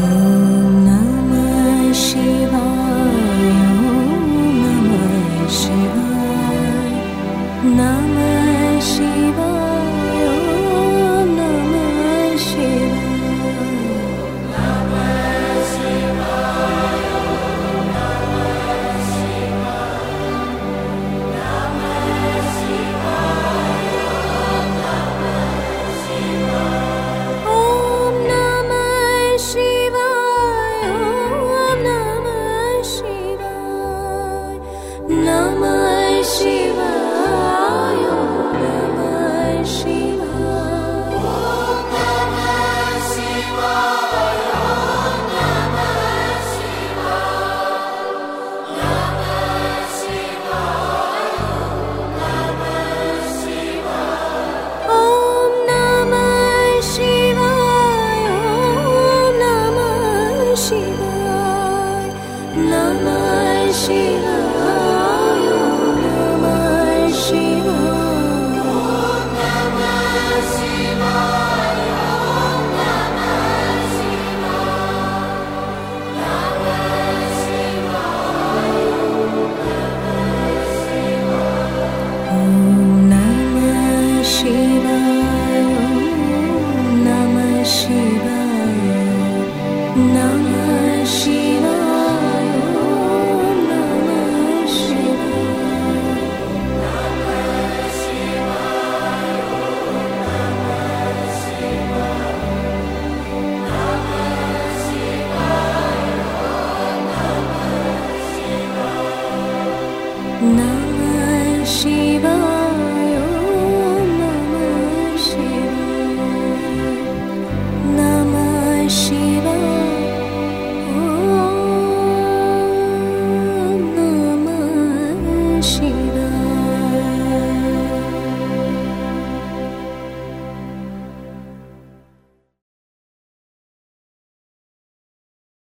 Oh. 那。